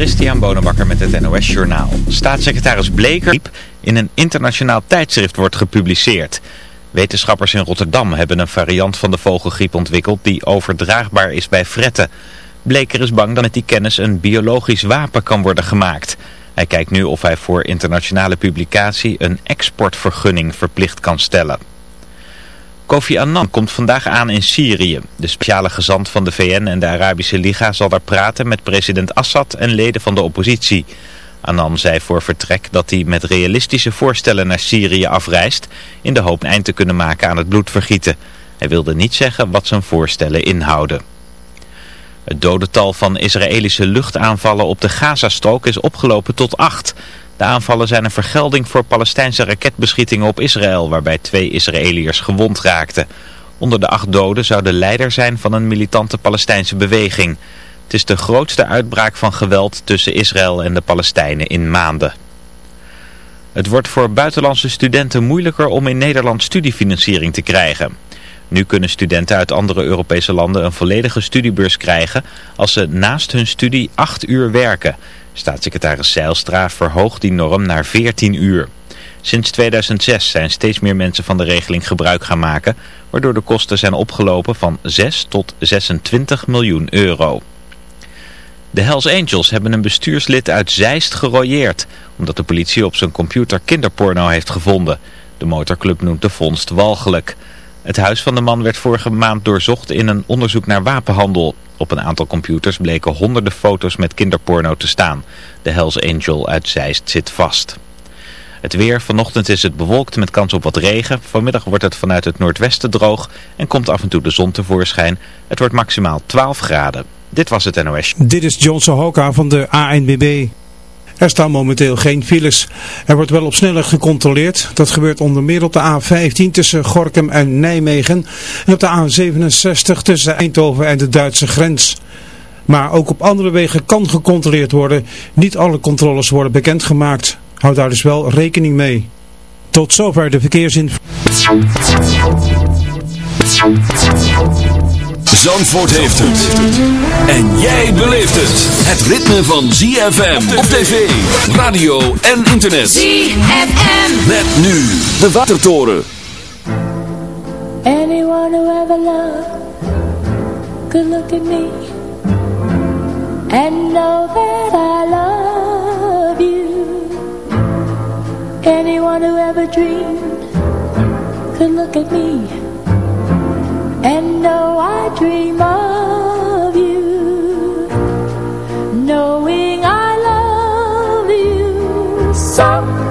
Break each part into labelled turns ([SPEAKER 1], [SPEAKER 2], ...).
[SPEAKER 1] Christian Bonenbakker met het NOS Journaal. Staatssecretaris Bleker in een internationaal tijdschrift wordt gepubliceerd. Wetenschappers in Rotterdam hebben een variant van de vogelgriep ontwikkeld die overdraagbaar is bij fretten. Bleker is bang dat met die kennis een biologisch wapen kan worden gemaakt. Hij kijkt nu of hij voor internationale publicatie een exportvergunning verplicht kan stellen. Kofi Annan komt vandaag aan in Syrië. De speciale gezant van de VN en de Arabische Liga zal daar praten met president Assad en leden van de oppositie. Annan zei voor vertrek dat hij met realistische voorstellen naar Syrië afreist... in de hoop een eind te kunnen maken aan het bloedvergieten. Hij wilde niet zeggen wat zijn voorstellen inhouden. Het dodental van Israëlische luchtaanvallen op de Gazastrook is opgelopen tot acht... De aanvallen zijn een vergelding voor Palestijnse raketbeschietingen op Israël, waarbij twee Israëliërs gewond raakten. Onder de acht doden zou de leider zijn van een militante Palestijnse beweging. Het is de grootste uitbraak van geweld tussen Israël en de Palestijnen in maanden. Het wordt voor buitenlandse studenten moeilijker om in Nederland studiefinanciering te krijgen. Nu kunnen studenten uit andere Europese landen een volledige studiebeurs krijgen als ze naast hun studie acht uur werken. Staatssecretaris Zeilstra verhoogt die norm naar 14 uur. Sinds 2006 zijn steeds meer mensen van de regeling gebruik gaan maken, waardoor de kosten zijn opgelopen van 6 tot 26 miljoen euro. De Hells Angels hebben een bestuurslid uit Zeist gerooieerd, omdat de politie op zijn computer kinderporno heeft gevonden. De motorclub noemt de vondst walgelijk. Het huis van de man werd vorige maand doorzocht in een onderzoek naar wapenhandel. Op een aantal computers bleken honderden foto's met kinderporno te staan. De Hells Angel uit Zeist zit vast. Het weer, vanochtend is het bewolkt met kans op wat regen. Vanmiddag wordt het vanuit het noordwesten droog en komt af en toe de zon tevoorschijn. Het wordt maximaal 12 graden. Dit was het NOS.
[SPEAKER 2] Dit is Johnson Hoka van de ANBB. Er staan momenteel geen files. Er wordt wel op snelheid gecontroleerd. Dat gebeurt onder meer op de A15 tussen Gorkum en Nijmegen. En op de A67 tussen Eindhoven en de Duitse grens. Maar ook op andere wegen kan gecontroleerd worden. Niet alle controles worden bekendgemaakt. Houd daar dus wel rekening mee. Tot zover de verkeersinformatie.
[SPEAKER 3] Zandvoort heeft het. En jij beleeft het. Het ritme van ZFM op tv, radio en internet. ZFM. Met nu de Watertoren.
[SPEAKER 4] Anyone who ever loved could look at me and know that I love you. Anyone who ever dreamed could look at me and know I dream of you, knowing I love you so.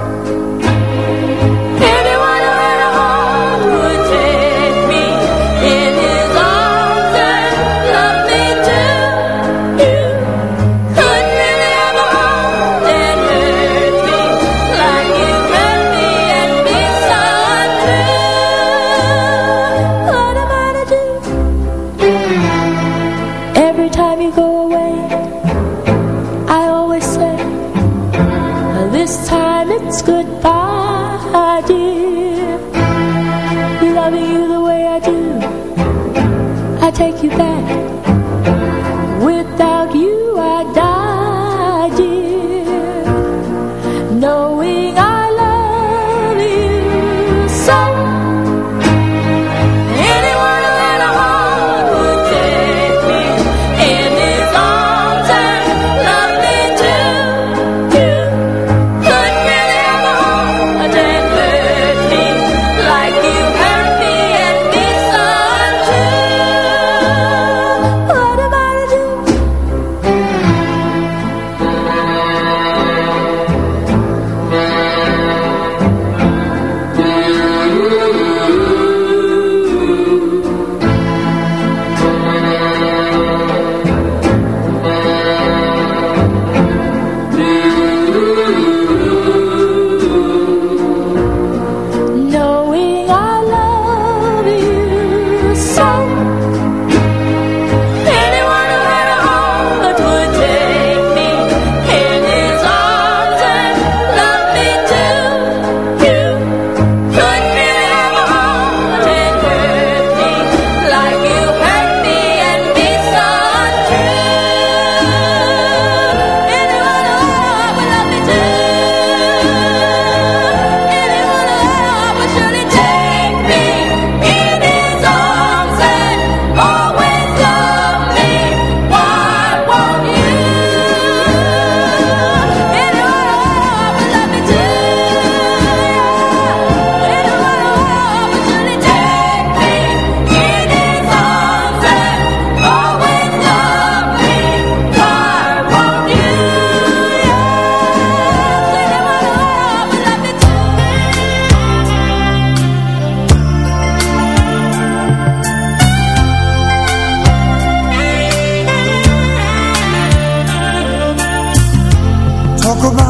[SPEAKER 5] talk about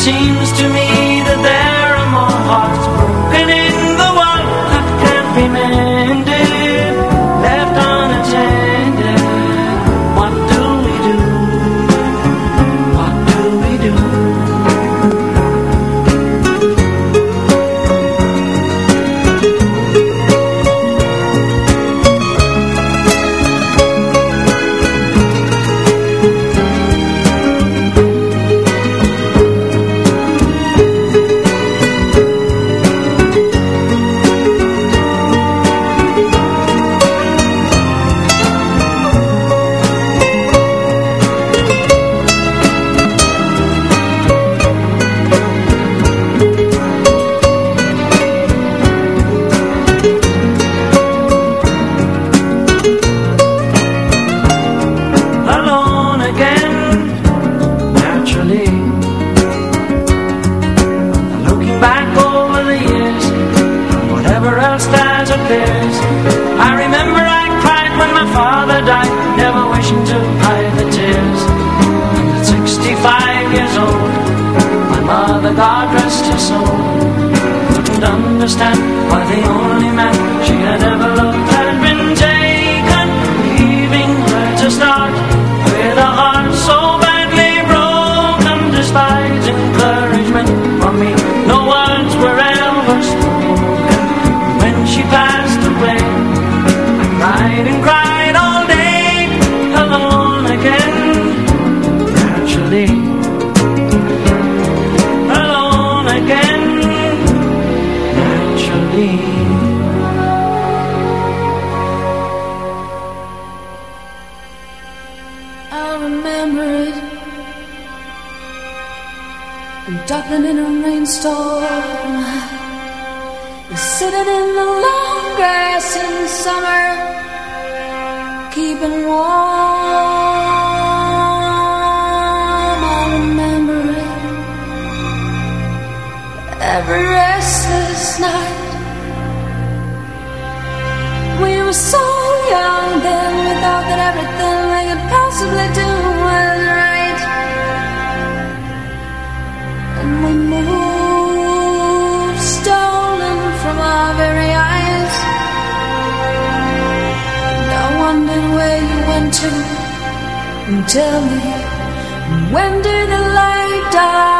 [SPEAKER 6] seems to me
[SPEAKER 7] understand why they all
[SPEAKER 8] living in a rainstorm. You're sitting in the long grass in summer, keeping warm. I remember it every restless night. We were so young then, we thought that everything we could possibly do. went to? Tell me, when did the light die?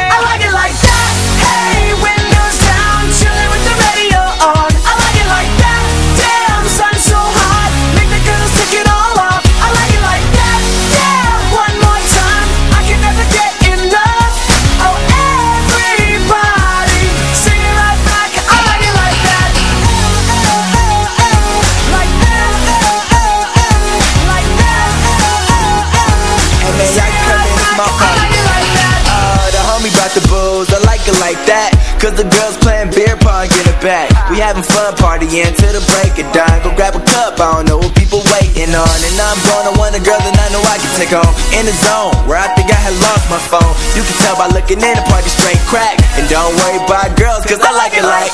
[SPEAKER 9] till the break of dawn. Go grab a cup, I don't know what people waiting on. And I'm gonna want a girl that I know I can take home. In the zone, where I think I had lost my phone. You can tell by looking in the party straight crack. And don't worry about girls, cause I like it like.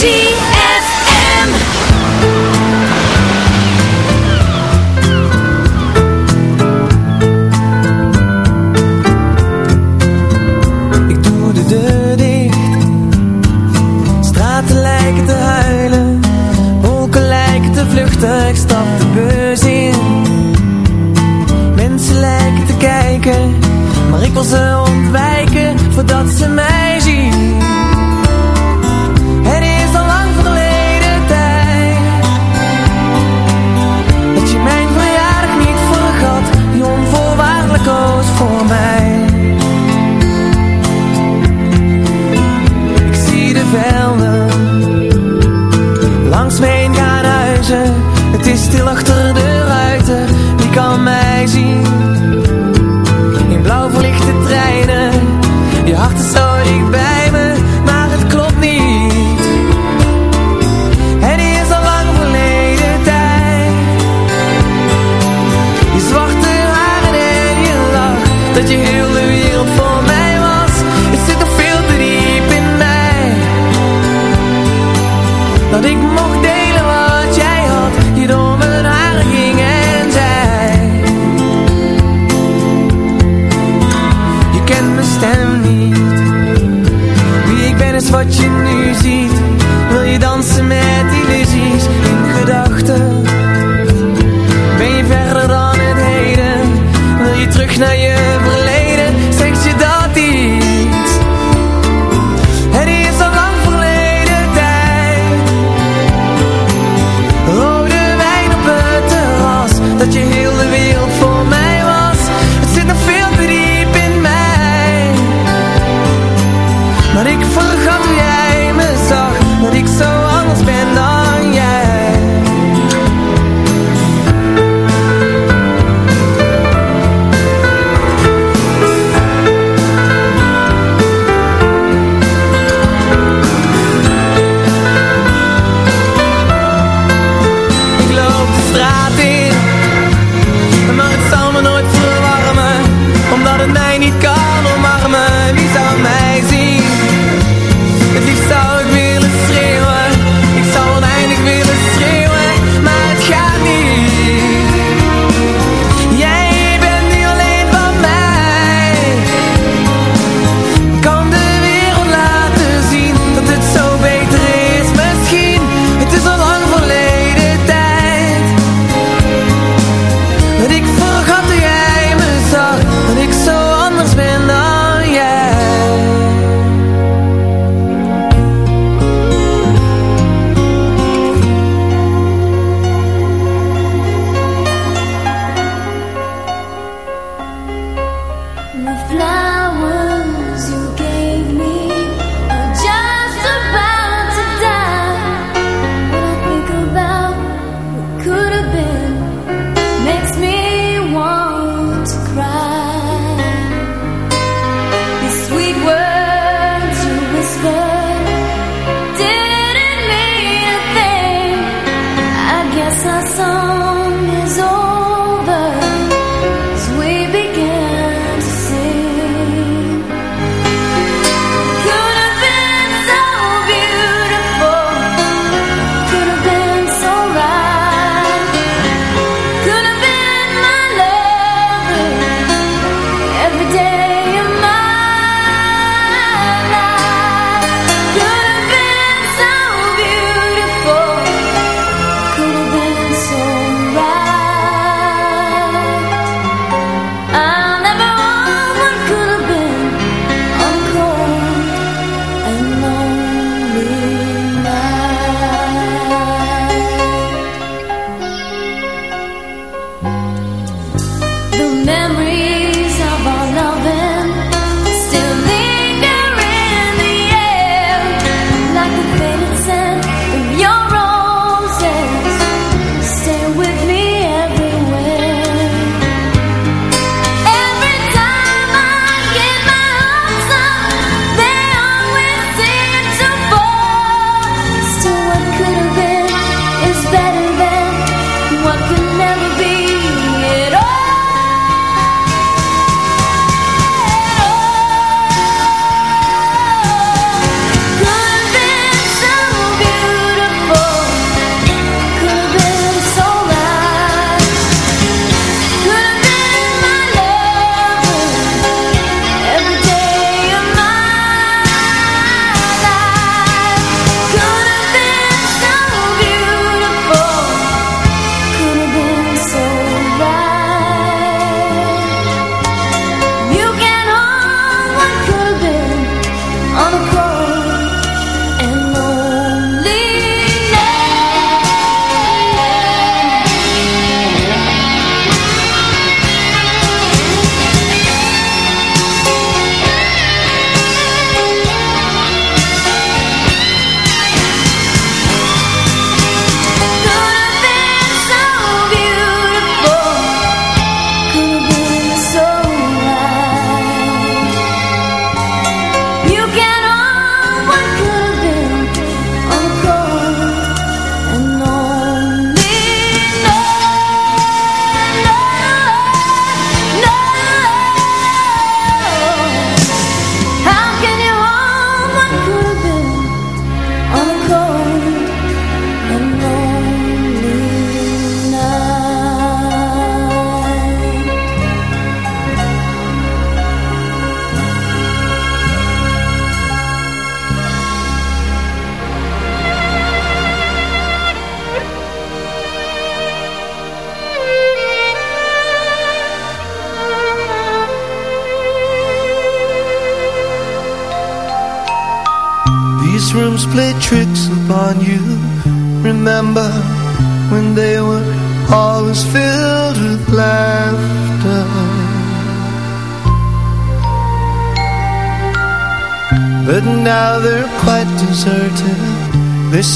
[SPEAKER 10] See.